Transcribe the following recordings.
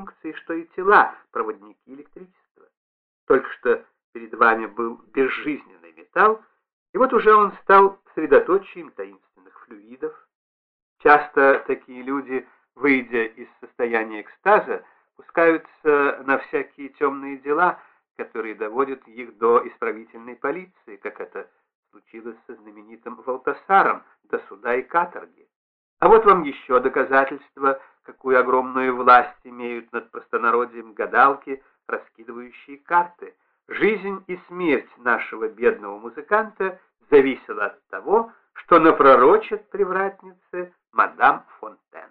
функции, что и тела, проводники электричества. Только что перед вами был безжизненный металл, и вот уже он стал средоточием таинственных флюидов. Часто такие люди, выйдя из состояния экстаза, пускаются на всякие темные дела, которые доводят их до исправительной полиции, как это случилось со знаменитым Валтасаром, до суда и каторги. А вот вам еще доказательство, какую огромную власть имеют над простонародием гадалки, раскидывающие карты. Жизнь и смерть нашего бедного музыканта зависела от того, что напророчит привратнице мадам Фонтен.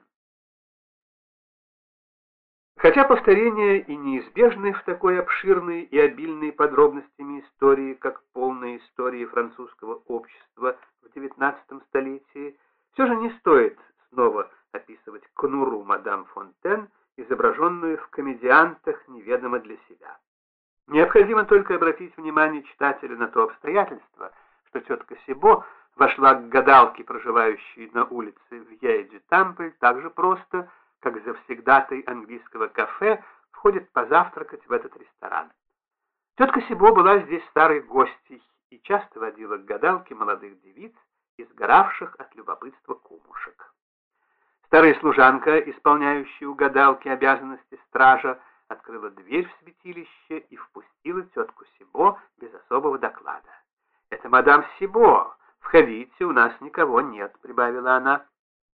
Хотя повторение и неизбежны в такой обширной и обильной подробностями истории, как полная история французского общества в XIX столетии, все же не стоит снова описывать конуру мадам Фонтен, изображенную в комедиантах неведомо для себя. Необходимо только обратить внимание читателя на то обстоятельство, что тетка Сибо вошла к гадалке, проживающей на улице в Яйде-Тампль, так же просто, как завсегдатай английского кафе входит позавтракать в этот ресторан. Тетка Сибо была здесь старой гостьей и часто водила к гадалке молодых девиц, изгоравших от любопытства кумушек. Старая служанка, исполняющая у гадалки обязанности стража, открыла дверь в святилище и впустила тетку Сибо без особого доклада. «Это мадам Сибо. Входите, у нас никого нет», — прибавила она.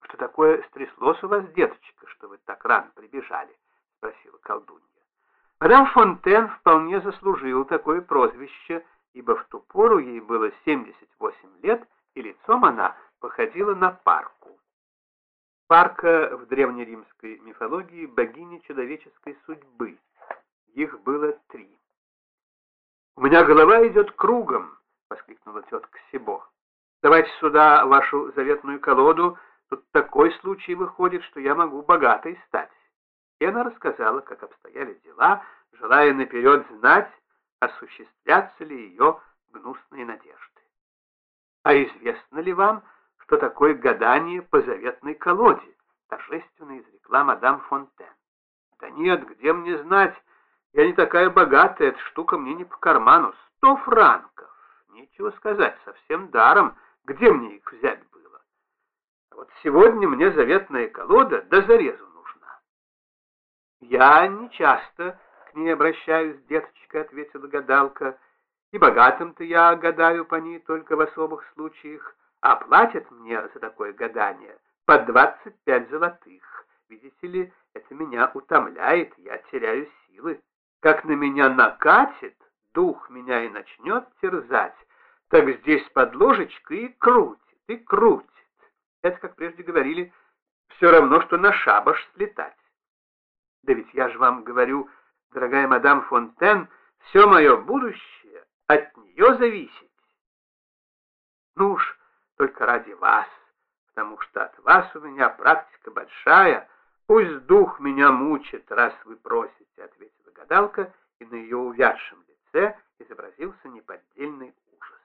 «Что такое стряслось у вас, деточка, что вы так рано прибежали?» — спросила колдунья. Мадам Фонтен вполне заслужила такое прозвище, ибо в ту пору ей было 78 лет, и лицом она походила на парку. Парка в древнеримской мифологии богиня человеческой судьбы. Их было три. «У меня голова идет кругом!» — воскликнула тетка Сибо. «Давайте сюда вашу заветную колоду. Тут такой случай выходит, что я могу богатой стать». И она рассказала, как обстояли дела, желая наперед знать, осуществлятся ли ее гнусные надежды. «А известно ли вам, что такое гадание по заветной колоде, торжественно изрекла мадам Фонтен. Да нет, где мне знать? Я не такая богатая, эта штука мне не по карману. Сто франков. Нечего сказать, совсем даром. Где мне их взять было? А вот сегодня мне заветная колода до зарезу нужна. Я не часто к ней обращаюсь, деточка, ответила гадалка. И богатым-то я гадаю по ней только в особых случаях а платят мне за такое гадание по 25 золотых. Видите ли, это меня утомляет, я теряю силы. Как на меня накатит, дух меня и начнет терзать, так здесь под ложечкой и крутит, и крутит. Это, как прежде говорили, все равно, что на шабаш слетать. Да ведь я же вам говорю, дорогая мадам Фонтен, все мое будущее от нее зависит. Ну уж, только ради вас, потому что от вас у меня практика большая. Пусть дух меня мучит, раз вы просите, — ответила гадалка, и на ее увядшем лице изобразился неподдельный ужас.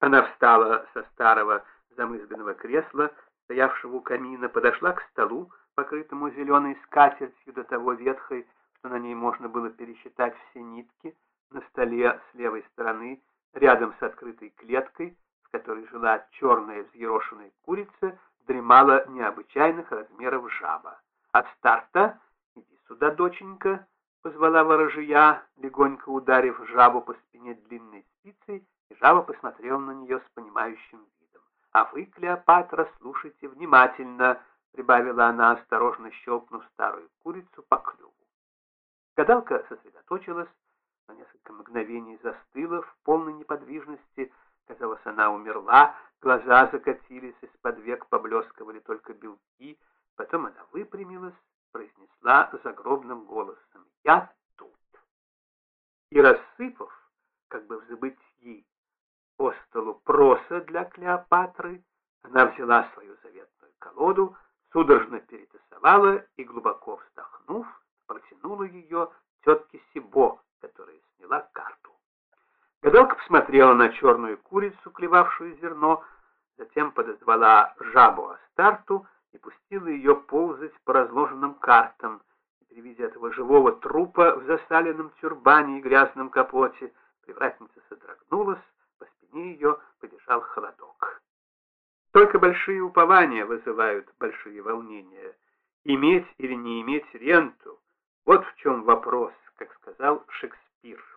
Она встала со старого замызганного кресла, стоявшего у камина, подошла к столу, покрытому зеленой скатертью до того ветхой, что на ней можно было пересчитать все нитки, на столе с левой стороны, рядом с открытой клеткой, в которой жила черная взъерошенная курица, дремала необычайных размеров жаба. От старта «Иди сюда, доченька», — позвала ворожия, легонько ударив жабу по спине длинной спицей, и жаба посмотрела на нее с понимающим видом. «А вы, Клеопатра, слушайте внимательно», — прибавила она, осторожно щелкнув старую курицу по клюву. Гадалка сосредоточилась, на несколько мгновений застыла в полной неподвижности, она умерла, глаза закатились, из-под век поблескивали только белки. Потом она выпрямилась, произнесла загробным голосом «Я тут». И рассыпав, как бы в забытии, по столу проса для Клеопатры, она взяла свою заветную колоду, судорожно перетасовала и, глубоко вздохнув, протянула ее тетке Сибо, которая сняла карту. Гадалка посмотрела на черную курицу, клевавшую зерно, затем подозвала жабу Астарту и пустила ее ползать по разложенным картам, и, приведя этого живого трупа в засаленном тюрбане и грязном капоте, привратница содрогнулась, по спине ее побежал холодок. Только большие упования вызывают большие волнения. Иметь или не иметь ренту — вот в чем вопрос, как сказал Шекспир.